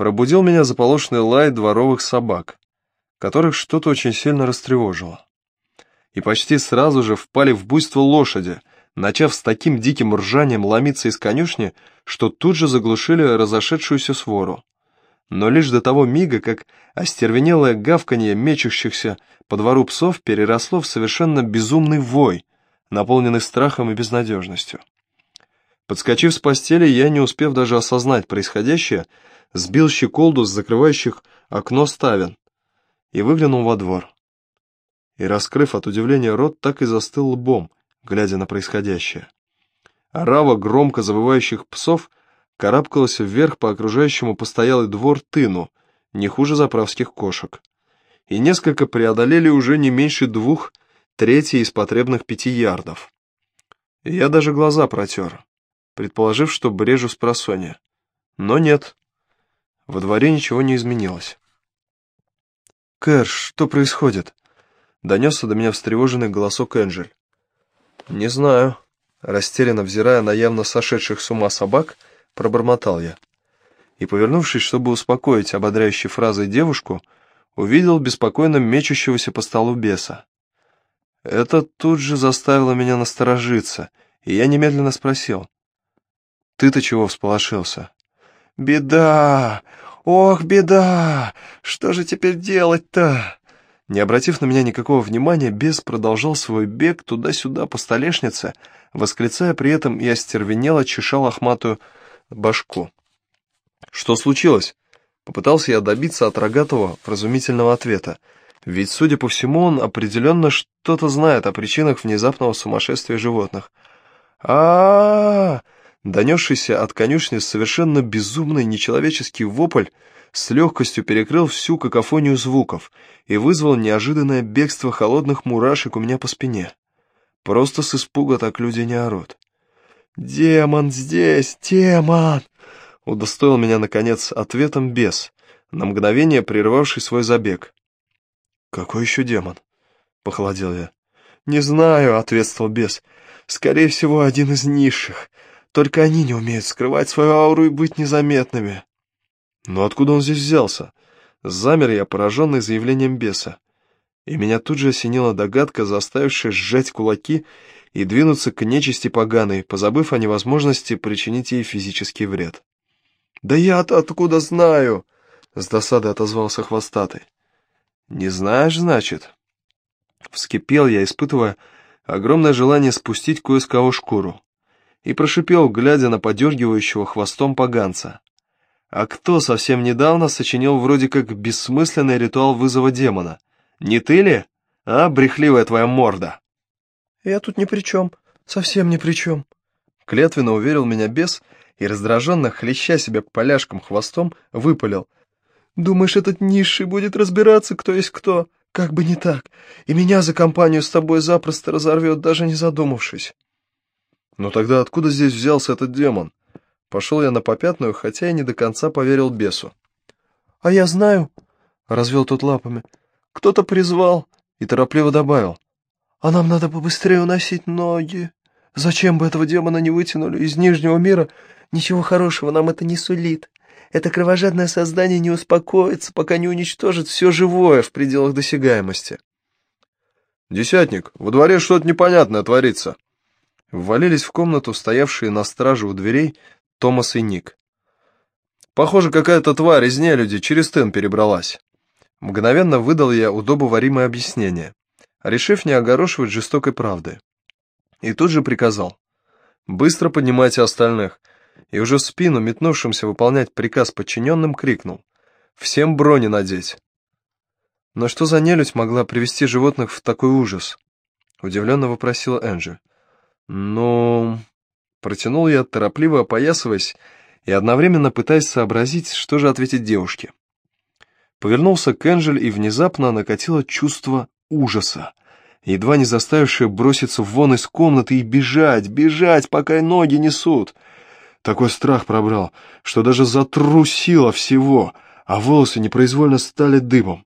пробудил меня заполошный лай дворовых собак, которых что-то очень сильно растревожило. И почти сразу же впали в буйство лошади, начав с таким диким ржанием ломиться из конюшни, что тут же заглушили разошедшуюся свору. Но лишь до того мига, как остервенелое гавканье мечущихся по двору псов переросло в совершенно безумный вой, наполненный страхом и безнадежностью. Подскочив с постели, я, не успев даже осознать происходящее, сбил щеколду с закрывающих окно ставен и выглянул во двор. И, раскрыв от удивления рот, так и застыл лбом, глядя на происходящее. Орава громко завывающих псов карабкалась вверх по окружающему постоялый двор тыну, не хуже заправских кошек. И несколько преодолели уже не меньше двух третий из потребных пяти ярдов. Я даже глаза протер, предположив, что брежу с просонья. Но нет, во дворе ничего не изменилось. «Кэр, что происходит?» Донесся до меня встревоженный голосок Энджель. «Не знаю», — растерянно взирая на явно сошедших с ума собак, пробормотал я. И, повернувшись, чтобы успокоить ободряющей фразой девушку, увидел беспокойно мечущегося по столу беса. Это тут же заставило меня насторожиться, и я немедленно спросил. «Ты-то чего всполошился?» «Беда! Ох, беда! Что же теперь делать-то?» Не обратив на меня никакого внимания, бес продолжал свой бег туда-сюда по столешнице, восклицая при этом и остервенело чешал охматую башку. «Что случилось?» Попытался я добиться от Рогатого вразумительного ответа, ведь, судя по всему, он определенно что-то знает о причинах внезапного сумасшествия животных. а а, -а Донесшийся от конюшни совершенно безумный нечеловеческий вопль с легкостью перекрыл всю какофонию звуков и вызвал неожиданное бегство холодных мурашек у меня по спине. Просто с испуга так люди не орут. «Демон здесь! Демон!» Удостоил меня, наконец, ответом бес, на мгновение прервавший свой забег. «Какой еще демон?» — похолодел я. «Не знаю», — ответствовал бес. «Скорее всего, один из низших. Только они не умеют скрывать свою ауру и быть незаметными. Но откуда он здесь взялся? Замер я, пораженный заявлением беса. И меня тут же осенила догадка, заставившая сжать кулаки и двинуться к нечисти поганой, позабыв о невозможности причинить ей физический вред. «Да я-то откуда знаю?» — с досадой отозвался хвостатый. «Не знаешь, значит?» Вскипел я, испытывая огромное желание спустить кое с кого шкуру и прошипел, глядя на подергивающего хвостом поганца. А кто совсем недавно сочинил вроде как бессмысленный ритуал вызова демона? Не ты ли? А, брехливая твоя морда? Я тут ни при чем, совсем ни при чем. Клетвенно уверил меня бес и, раздраженно, хлеща себя поляшком хвостом, выпалил. Думаешь, этот низший будет разбираться, кто есть кто? Как бы не так. И меня за компанию с тобой запросто разорвет, даже не задумавшись. Но тогда откуда здесь взялся этот демон? Пошел я на попятную, хотя и не до конца поверил бесу. — А я знаю, — развел тот лапами. — Кто-то призвал и торопливо добавил. — А нам надо побыстрее уносить ноги. Зачем бы этого демона не вытянули из Нижнего мира? Ничего хорошего нам это не сулит. Это кровожадное создание не успокоится, пока не уничтожит все живое в пределах досягаемости. «Десятник, во дворе что-то непонятное творится», Ввалились в комнату стоявшие на страже у дверей Томас и Ник. «Похоже, какая-то тварь из нелюди через тын перебралась». Мгновенно выдал я удобоваримое объяснение, решив не огорошивать жестокой правды. И тут же приказал. «Быстро поднимайте остальных». И уже в спину, метнувшимся выполнять приказ подчиненным, крикнул. «Всем брони надеть!» «Но что за нелюдь могла привести животных в такой ужас?» Удивленно вопросила Энджи. «Ну...» Протянул я, торопливо опоясываясь и одновременно пытаясь сообразить, что же ответить девушке. Повернулся к Энджель и внезапно накатило чувство ужаса, едва не заставившее броситься вон из комнаты и бежать, бежать, пока ноги несут. Такой страх пробрал, что даже затрусило всего, а волосы непроизвольно стали дыбом.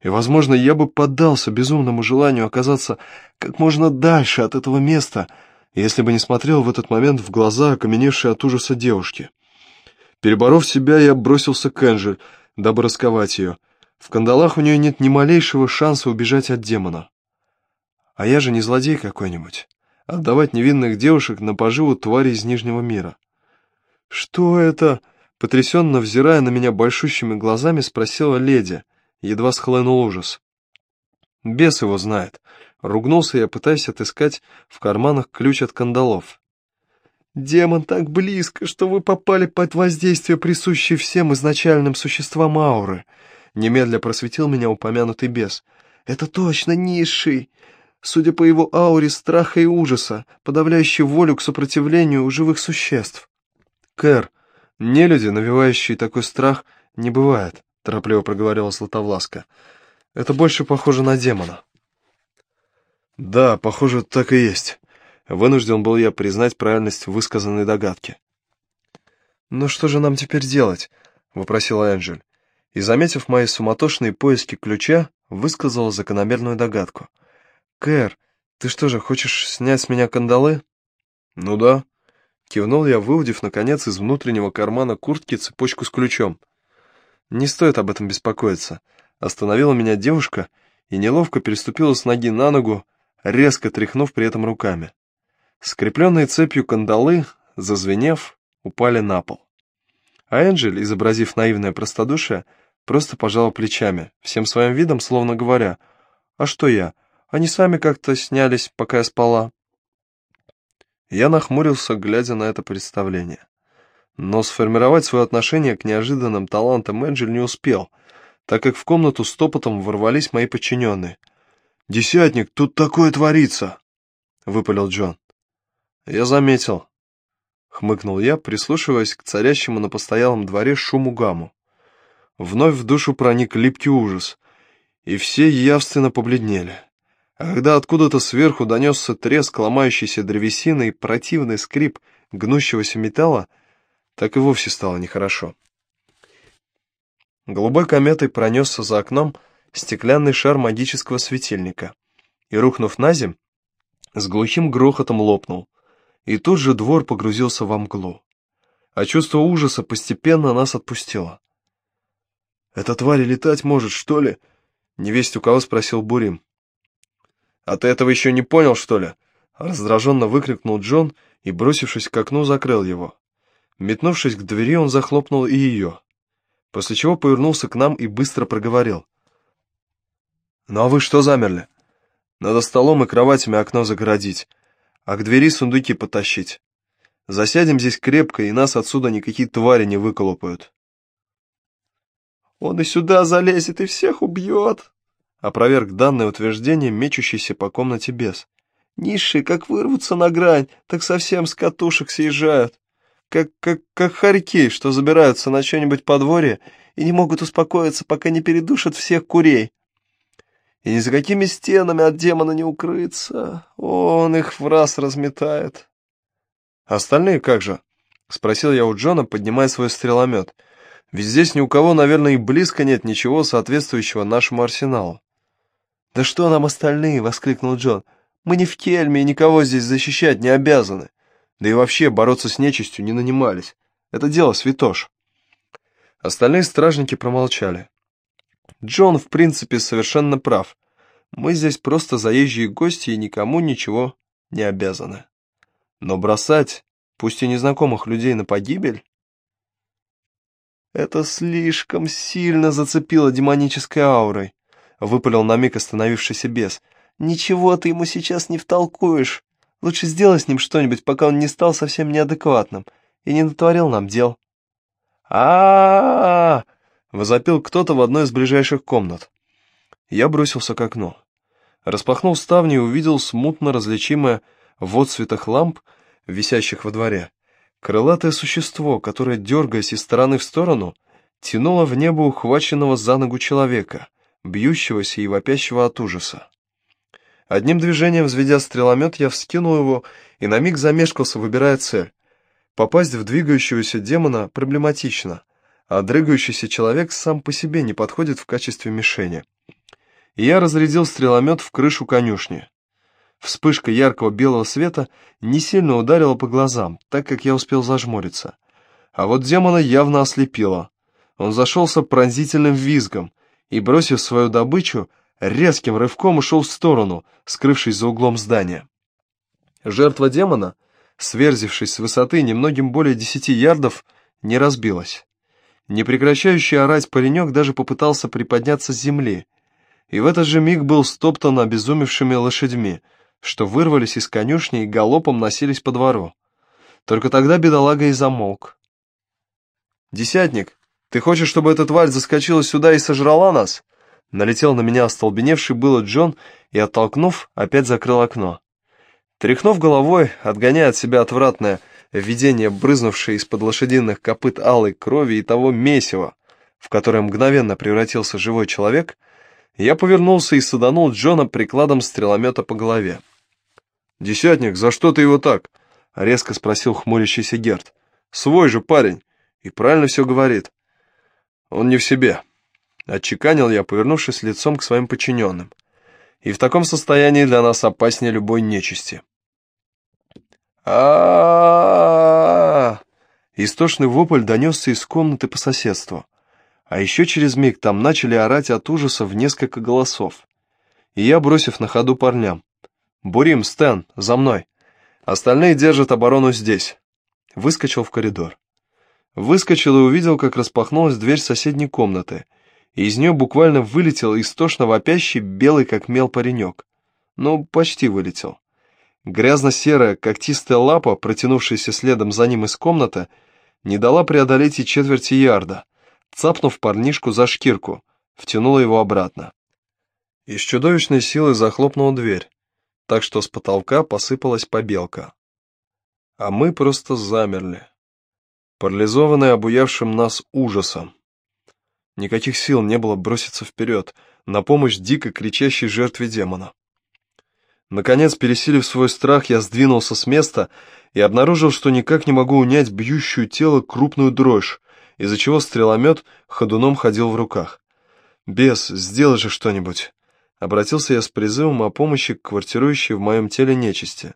И, возможно, я бы поддался безумному желанию оказаться как можно дальше от этого места — если бы не смотрел в этот момент в глаза, окаменевшие от ужаса девушки. Переборов себя, я бросился к Энджель, дабы расковать ее. В кандалах у нее нет ни малейшего шанса убежать от демона. А я же не злодей какой-нибудь. Отдавать невинных девушек на поживу твари из Нижнего мира. «Что это?» Потрясенно взирая на меня большущими глазами, спросила леди. Едва схлынул ужас. Бес его знает. Ругнулся я, пытаясь отыскать в карманах ключ от кандалов. «Демон так близко, что вы попали под воздействие присущей всем изначальным существам ауры», немедля просветил меня упомянутый бес. «Это точно низший. Судя по его ауре страха и ужаса, подавляющий волю к сопротивлению у живых существ». «Кэр, нелюди, навевающие такой страх, не бывает», торопливо проговорила Златовласка. «Это больше похоже на демона». «Да, похоже, так и есть». Вынужден был я признать правильность высказанной догадки. «Ну что же нам теперь делать?» — вопросила Энджель. И, заметив мои суматошные поиски ключа, высказала закономерную догадку. «Кэр, ты что же, хочешь снять с меня кандалы?» «Ну да», — кивнул я, выудив, наконец, из внутреннего кармана куртки цепочку с ключом. «Не стоит об этом беспокоиться», — остановила меня девушка и неловко переступила с ноги на ногу, резко тряхнув при этом руками. Скрепленные цепью кандалы, зазвенев, упали на пол. А Энджель, изобразив наивное простодушие, просто пожала плечами, всем своим видом словно говоря, «А что я? Они сами как-то снялись, пока я спала». Я нахмурился, глядя на это представление. Но сформировать свое отношение к неожиданным талантам Энджель не успел, так как в комнату стопотом ворвались мои подчиненные. «Десятник, тут такое творится!» — выпалил Джон. «Я заметил», — хмыкнул я, прислушиваясь к царящему на постоялом дворе шуму гамму. Вновь в душу проник липкий ужас, и все явственно побледнели. А когда откуда-то сверху донесся треск ломающейся древесины и противный скрип гнущегося металла, так и вовсе стало нехорошо. Голубой кометой пронесся за окном стеклянный шар магического светильника и, рухнув на земь, с глухим грохотом лопнул — и тут же двор погрузился во мглу. А чувство ужаса постепенно нас отпустило. «Эта тварь летать может, что ли?» — невесть у кого спросил Бурим. «А ты этого еще не понял, что ли?» — раздраженно выкрикнул Джон и, бросившись к окну, закрыл его. Метнувшись к двери, он захлопнул и ее, после чего повернулся к нам и быстро проговорил. «Ну а вы что замерли? Надо столом и кроватями окно загородить, а к двери сундуки потащить. Засядем здесь крепко, и нас отсюда никакие твари не выколупают. «Он и сюда залезет и всех убьет», — опроверг данное утверждение, мечущийся по комнате бес. «Низшие, как вырвутся на грань, так совсем с катушек съезжают, как, как, как хорьки, что забираются на что-нибудь подворье и не могут успокоиться, пока не передушат всех курей и ни за какими стенами от демона не укрыться. Он их в раз разметает. «Остальные как же?» — спросил я у Джона, поднимая свой стреломет. «Ведь здесь ни у кого, наверное, и близко нет ничего соответствующего нашему арсеналу». «Да что нам остальные?» — воскликнул Джон. «Мы не в кельме и никого здесь защищать не обязаны. Да и вообще бороться с нечистью не нанимались. Это дело святош». Остальные стражники промолчали. Джон, в принципе, совершенно прав. Мы здесь просто заезжие гости и никому ничего не обязаны. Но бросать, пусть и незнакомых людей, на погибель... Это слишком сильно зацепило демонической аурой, выпалил на миг остановившийся бес. Ничего ты ему сейчас не втолкуешь. Лучше сделай с ним что-нибудь, пока он не стал совсем неадекватным и не натворил нам дел. а, -а, -а, -а Возопил кто-то в одной из ближайших комнат. Я бросился к окну. Распахнул ставни и увидел смутно различимое в отсветах ламп, висящих во дворе, крылатое существо, которое, дергаясь из стороны в сторону, тянуло в небо ухваченного за ногу человека, бьющегося и вопящего от ужаса. Одним движением, взведя стреломет, я вскинул его и на миг замешкался, выбирая цель. Попасть в двигающегося демона проблематично, а дрыгающийся человек сам по себе не подходит в качестве мишени. И я разрядил стреломет в крышу конюшни. Вспышка яркого белого света не сильно ударила по глазам, так как я успел зажмуриться. А вот демона явно ослепило. Он зашелся пронзительным визгом и, бросив свою добычу, резким рывком ушел в сторону, скрывшись за углом здания. Жертва демона, сверзившись с высоты немногим более десяти ярдов, не разбилась. Непрекращающий орать паренек даже попытался приподняться с земли, и в этот же миг был стоптан обезумевшими лошадьми, что вырвались из конюшни и галопом носились по двору. Только тогда бедолага и замолк. «Десятник, ты хочешь, чтобы эта тварь заскочила сюда и сожрала нас?» Налетел на меня остолбеневший было Джон и, оттолкнув, опять закрыл окно. Тряхнув головой, отгоняя от себя отвратное видение, брызнувшее из-под лошадиных копыт алой крови и того месива, в которое мгновенно превратился живой человек, я повернулся и саданул Джона прикладом стреломета по голове. «Десятник, за что ты его так?» — резко спросил хмурящийся Герд. «Свой же парень, и правильно все говорит». «Он не в себе», — отчеканил я, повернувшись лицом к своим подчиненным. «И в таком состоянии для нас опаснее любой нечисти» а Истошный вопль донесся из комнаты по соседству. А еще через миг там начали орать от ужаса в несколько голосов. И я, бросив на ходу парням. «Бурим, Стэн, за мной! Остальные держат оборону здесь!» Выскочил в коридор. Выскочил и увидел, как распахнулась дверь соседней комнаты, и из нее буквально вылетел истошно вопящий белый как мел паренек. Ну, почти вылетел. Грязно-серая, когтистая лапа, протянувшаяся следом за ним из комнаты, не дала преодолеть и четверти ярда, цапнув парнишку за шкирку, втянула его обратно. И с чудовищной силой захлопнула дверь, так что с потолка посыпалась побелка. А мы просто замерли, парализованные обуявшим нас ужасом. Никаких сил не было броситься вперед, на помощь дико кричащей жертве демона. Наконец, пересилив свой страх, я сдвинулся с места и обнаружил, что никак не могу унять бьющую тело крупную дрожь, из-за чего стреломет ходуном ходил в руках. «Бес, сделай же что-нибудь!» Обратился я с призывом о помощи к квартирующей в моем теле нечисти.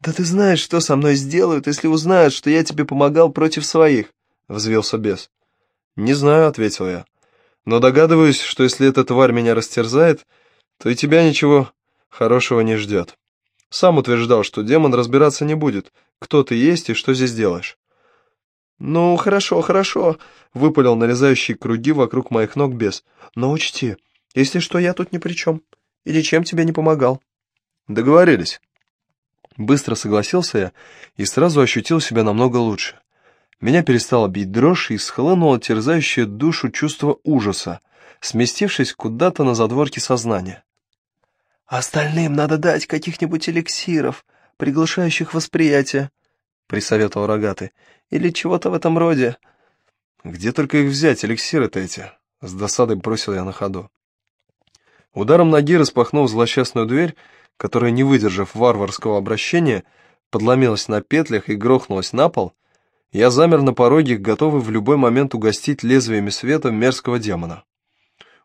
«Да ты знаешь, что со мной сделают, если узнают, что я тебе помогал против своих!» — взвился бес. «Не знаю», — ответил я. «Но догадываюсь, что если эта тварь меня растерзает, то и тебя ничего хорошего не ждет. Сам утверждал, что демон разбираться не будет, кто ты есть и что здесь делаешь. «Ну, хорошо, хорошо», — выпалил нарезающий круги вокруг моих ног бес. «Но учти, если что, я тут ни при чем. И ничем тебе не помогал». «Договорились». Быстро согласился я и сразу ощутил себя намного лучше. Меня перестало бить дрожь и схлынуло терзающее душу чувство ужаса, сместившись куда-то на задворке сознания. «Остальным надо дать каких-нибудь эликсиров, приглашающих восприятие», — присоветовал рогатый. «Или чего-то в этом роде». «Где только их взять, эликсиры-то эти?» — с досадой бросил я на ходу. Ударом ноги распахнув злосчастную дверь, которая, не выдержав варварского обращения, подломилась на петлях и грохнулась на пол, я замер на пороге, готовый в любой момент угостить лезвиями света мерзкого демона.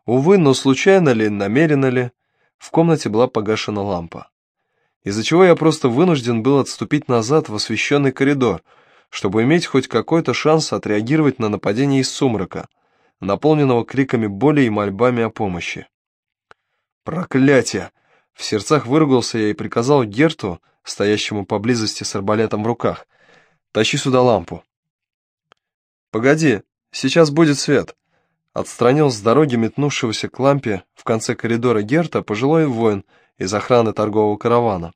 Увы, но случайно ли, намеренно ли, в комнате была погашена лампа. Из-за чего я просто вынужден был отступить назад в освещенный коридор, чтобы иметь хоть какой-то шанс отреагировать на нападение из сумрака, наполненного криками боли и мольбами о помощи. «Проклятие!» В сердцах выругался я и приказал Герту, стоящему поблизости с арбалетом в руках, «Тащи сюда лампу». «Погоди, сейчас будет свет», Отстранил с дороги метнувшегося к лампе в конце коридора Герта пожилой воин из охраны торгового каравана.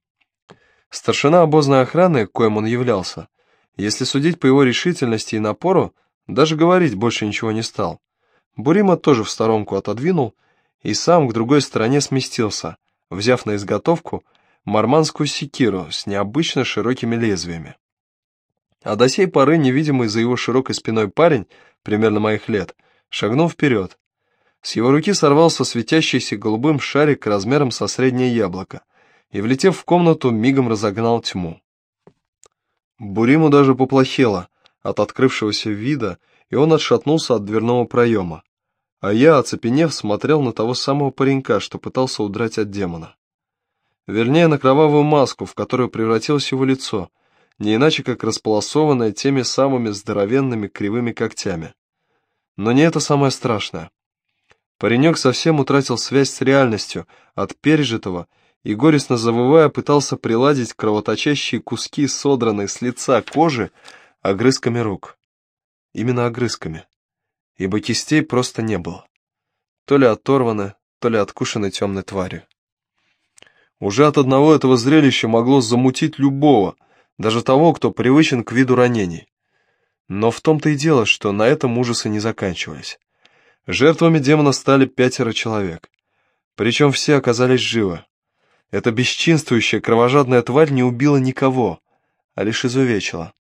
Старшина обозной охраны, коим он являлся, если судить по его решительности и напору, даже говорить больше ничего не стал. Бурима тоже в сторонку отодвинул и сам к другой стороне сместился, взяв на изготовку марманскую секиру с необычно широкими лезвиями. А до сей поры невидимый за его широкой спиной парень, примерно моих лет, — шагнул вперед. С его руки сорвался светящийся голубым шарик размером со среднее яблоко и, влетев в комнату, мигом разогнал тьму. Буриму даже поплохело от открывшегося вида, и он отшатнулся от дверного проема. А я, оцепенев, смотрел на того самого паренька, что пытался удрать от демона. Вернее, на кровавую маску, в которую превратилось его лицо, не иначе как располосованная теми самыми здоровенными кривыми когтями. Но не это самое страшное. Паренек совсем утратил связь с реальностью от пережитого и, горестно завывая, пытался приладить кровоточащие куски содранной с лица кожи огрызками рук. Именно огрызками, ибо кистей просто не было. То ли оторваны, то ли откушены темной тварью. Уже от одного этого зрелища могло замутить любого, даже того, кто привычен к виду ранений. Но в том-то и дело, что на этом ужасы не заканчивались. Жертвами демона стали пятеро человек. Причем все оказались живы. Эта бесчинствующая кровожадная тварь не убила никого, а лишь изувечила.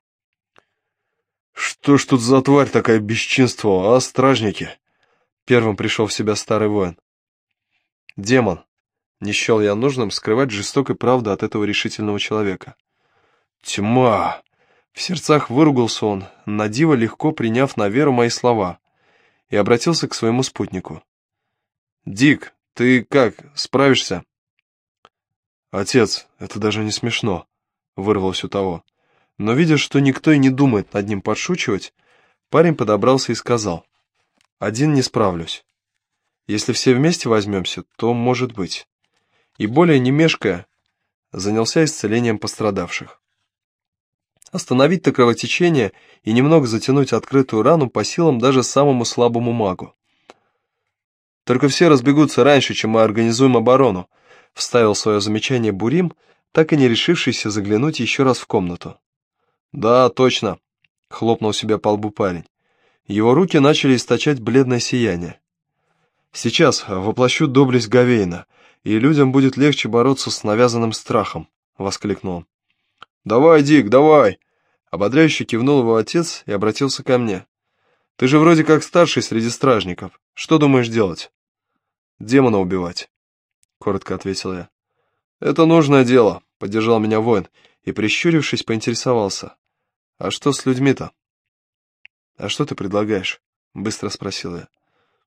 «Что ж тут за тварь такая бесчинство, а, стражники?» Первым пришел в себя старый воин. «Демон», не счел я нужным скрывать жестокой правду от этого решительного человека. «Тьма!» В сердцах выругался он, на диво легко приняв на веру мои слова, и обратился к своему спутнику. «Дик, ты как, справишься?» «Отец, это даже не смешно», — вырвалось у того. Но, видя, что никто и не думает над ним подшучивать, парень подобрался и сказал, «Один не справлюсь. Если все вместе возьмемся, то может быть» и, более не мешкая, занялся исцелением пострадавших. Остановить-то кровотечение и немного затянуть открытую рану по силам даже самому слабому магу. «Только все разбегутся раньше, чем мы организуем оборону», вставил свое замечание Бурим, так и не решившийся заглянуть еще раз в комнату. «Да, точно», — хлопнул себя по лбу парень. Его руки начали источать бледное сияние. «Сейчас воплощу доблесть Гавейна, и людям будет легче бороться с навязанным страхом», — воскликнул он. «Давай, Дик, давай!» Ободряюще кивнул его отец и обратился ко мне. «Ты же вроде как старший среди стражников. Что думаешь делать?» «Демона убивать», — коротко ответил я. «Это нужное дело», — поддержал меня воин и, прищурившись, поинтересовался. «А что с людьми-то?» «А что ты предлагаешь?» — быстро спросил я.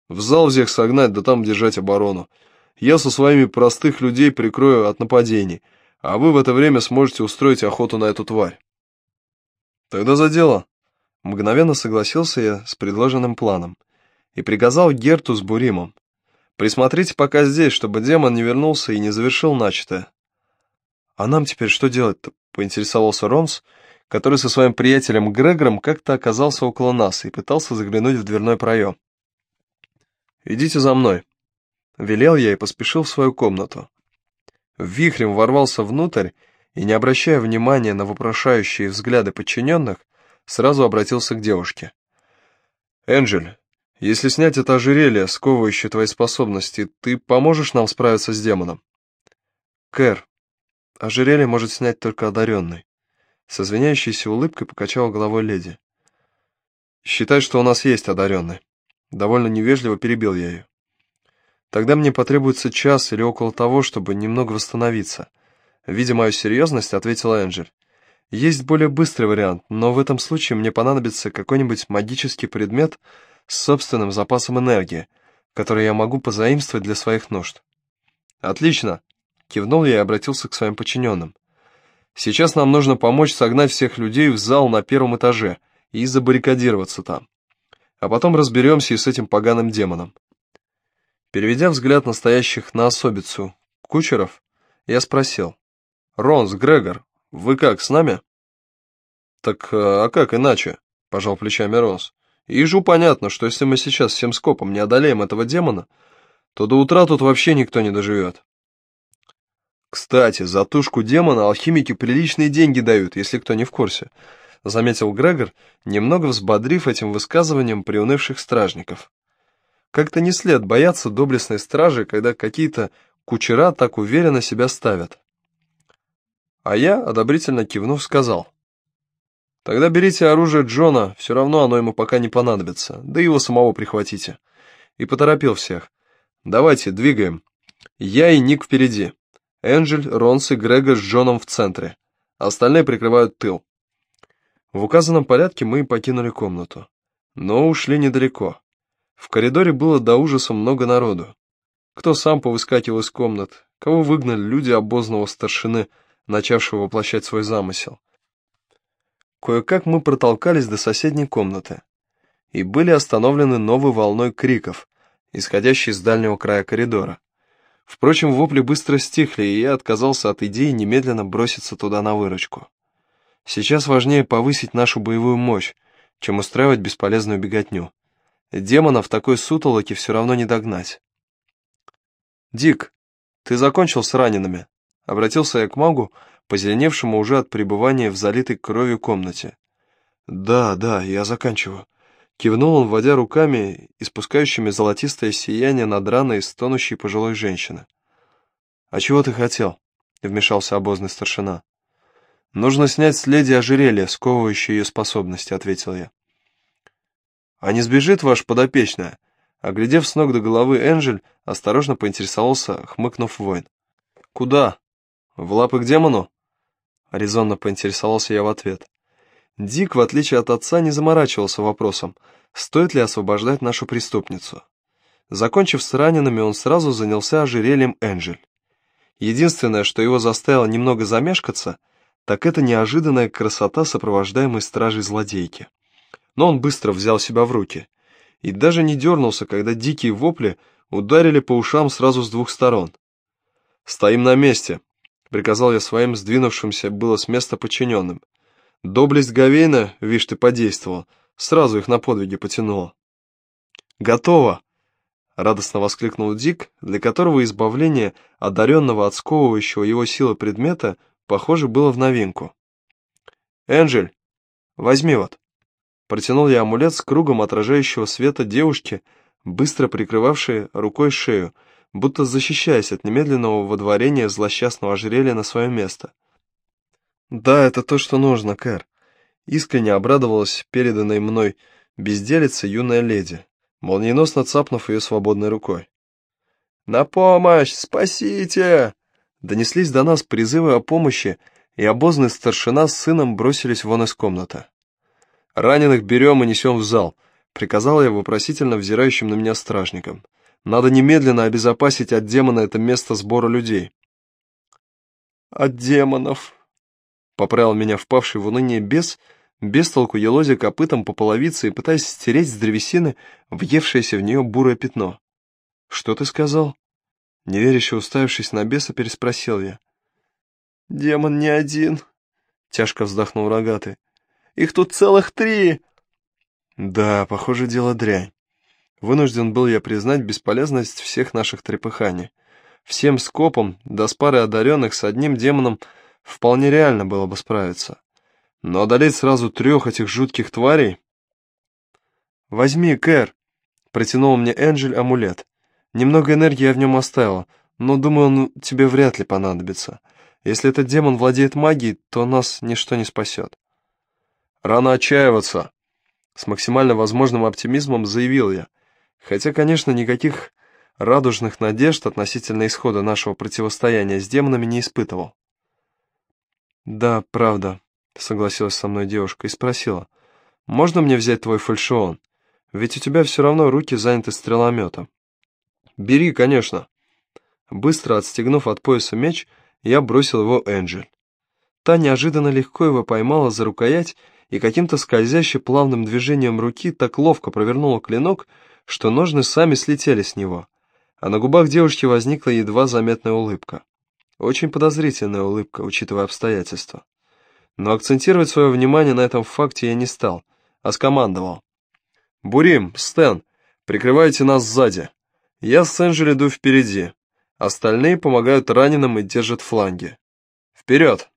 «В зал всех согнать, да там держать оборону. Я со своими простых людей прикрою от нападений, а вы в это время сможете устроить охоту на эту тварь. Тогда за дело. Мгновенно согласился я с предложенным планом и приказал Герту с Буримом. Присмотрите пока здесь, чтобы демон не вернулся и не завершил начатое. А нам теперь что делать-то? Поинтересовался Ронс, который со своим приятелем Грегором как-то оказался около нас и пытался заглянуть в дверной проем. «Идите за мной», Велел я и поспешил в свою комнату. Вихрем ворвался внутрь и, не обращая внимания на вопрошающие взгляды подчиненных, сразу обратился к девушке. «Энджель, если снять это ожерелье, сковывающее твои способности, ты поможешь нам справиться с демоном?» «Кэр, ожерелье может снять только одаренный». Со звенящейся улыбкой покачала головой леди. «Считай, что у нас есть одаренный». Довольно невежливо перебил я ее. Тогда мне потребуется час или около того, чтобы немного восстановиться. Видя мою серьезность, ответила Энджель. Есть более быстрый вариант, но в этом случае мне понадобится какой-нибудь магический предмет с собственным запасом энергии, который я могу позаимствовать для своих нужд. Отлично, кивнул я и обратился к своим подчиненным. Сейчас нам нужно помочь согнать всех людей в зал на первом этаже и забаррикадироваться там. А потом разберемся и с этим поганым демоном. Переведя взгляд настоящих на особицу кучеров, я спросил. «Ронс, Грегор, вы как, с нами?» «Так, а как иначе?» — пожал плечами Ронс. «Ежу понятно, что если мы сейчас всем скопом не одолеем этого демона, то до утра тут вообще никто не доживет». «Кстати, за тушку демона алхимики приличные деньги дают, если кто не в курсе», — заметил Грегор, немного взбодрив этим высказыванием приунывших стражников. Как-то не след бояться доблестной стражи, когда какие-то кучера так уверенно себя ставят. А я, одобрительно кивнув, сказал. Тогда берите оружие Джона, все равно оно ему пока не понадобится, да его самого прихватите. И поторопил всех. Давайте, двигаем. Я и Ник впереди. Энджель, Ронс и Грега с Джоном в центре. Остальные прикрывают тыл. В указанном порядке мы покинули комнату. Но ушли недалеко. В коридоре было до ужаса много народу. Кто сам повыскакивал из комнат, кого выгнали люди обозного старшины, начавшего воплощать свой замысел. кое-как мы протолкались до соседней комнаты и были остановлены новой волной криков, исходящей с дальнего края коридора. Впрочем, вопли быстро стихли, и я отказался от идеи немедленно броситься туда на выручку. Сейчас важнее повысить нашу боевую мощь, чем устраивать бесполезную беготню. Демона в такой сутолоке все равно не догнать. «Дик, ты закончил с ранеными?» Обратился я к магу, позеленевшему уже от пребывания в залитой кровью комнате. «Да, да, я заканчиваю». Кивнул он, водя руками, испускающими золотистое сияние над раной стонущей пожилой женщины. «А чего ты хотел?» — вмешался обозный старшина. «Нужно снять с леди ожерелье, сковывающее ее способности», — ответил я. «А не сбежит ваш подопечная?» Оглядев с ног до головы Энджель, осторожно поинтересовался, хмыкнув воин. «Куда? В лапы к демону?» Резонно поинтересовался я в ответ. Дик, в отличие от отца, не заморачивался вопросом, стоит ли освобождать нашу преступницу. Закончив с ранеными, он сразу занялся ожерельем Энджель. Единственное, что его заставило немного замешкаться, так это неожиданная красота сопровождаемой стражей злодейки но он быстро взял себя в руки и даже не дернулся, когда дикие вопли ударили по ушам сразу с двух сторон. «Стоим на месте», — приказал я своим сдвинувшимся было с места подчиненным. Доблесть Гавейна, вишь ты, подействовала, сразу их на подвиги потянула. «Готово!» — радостно воскликнул Дик, для которого избавление одаренного от сковывающего его силы предмета, похоже, было в новинку. «Энджель, возьми вот». Протянул я амулет с кругом отражающего света девушки, быстро прикрывавшей рукой шею, будто защищаясь от немедленного водворения злосчастного ожерелья на свое место. «Да, это то, что нужно, Кэр», — искренне обрадовалась переданной мной безделица юная леди, молниеносно цапнув ее свободной рукой. «На помощь! Спасите!» Донеслись до нас призывы о помощи, и обозный старшина с сыном бросились вон из комнаты. «Раненых берем и несем в зал», — приказал я вопросительно взирающим на меня стражникам. «Надо немедленно обезопасить от демона это место сбора людей». «От демонов», — поправил меня впавший в уныние бес, без толку елозя копытом по половице и пытаясь стереть с древесины въевшееся в нее бурое пятно. «Что ты сказал?» Неверяще уставившись на беса, переспросил я. «Демон не один», — тяжко вздохнул рогатый. Их тут целых три!» Да, похоже, дело дрянь. Вынужден был я признать бесполезность всех наших трепыханий. Всем скопом, да с парой одаренных с одним демоном вполне реально было бы справиться. Но одолеть сразу трех этих жутких тварей... «Возьми, Кэр!» — протянул мне Энджель амулет. «Немного энергии я в нем оставила, но, думаю, он тебе вряд ли понадобится. Если этот демон владеет магией, то нас ничто не спасет». Рано отчаиваться, с максимально возможным оптимизмом заявил я. Хотя, конечно, никаких радужных надежд относительно исхода нашего противостояния с демонами не испытывал. «Да, правда», — согласилась со мной девушка и спросила, «можно мне взять твой фальшион? Ведь у тебя все равно руки заняты стрелометом». «Бери, конечно». Быстро отстегнув от пояса меч, я бросил его Энджель. Та неожиданно легко его поймала за рукоять и каким-то скользяще плавным движением руки так ловко провернула клинок, что ножны сами слетели с него, а на губах девушки возникла едва заметная улыбка. Очень подозрительная улыбка, учитывая обстоятельства. Но акцентировать свое внимание на этом факте я не стал, а скомандовал. «Бурим, Стэн, прикрывайте нас сзади. Я с Энджель иду впереди. Остальные помогают раненым и держат фланги. Вперед!»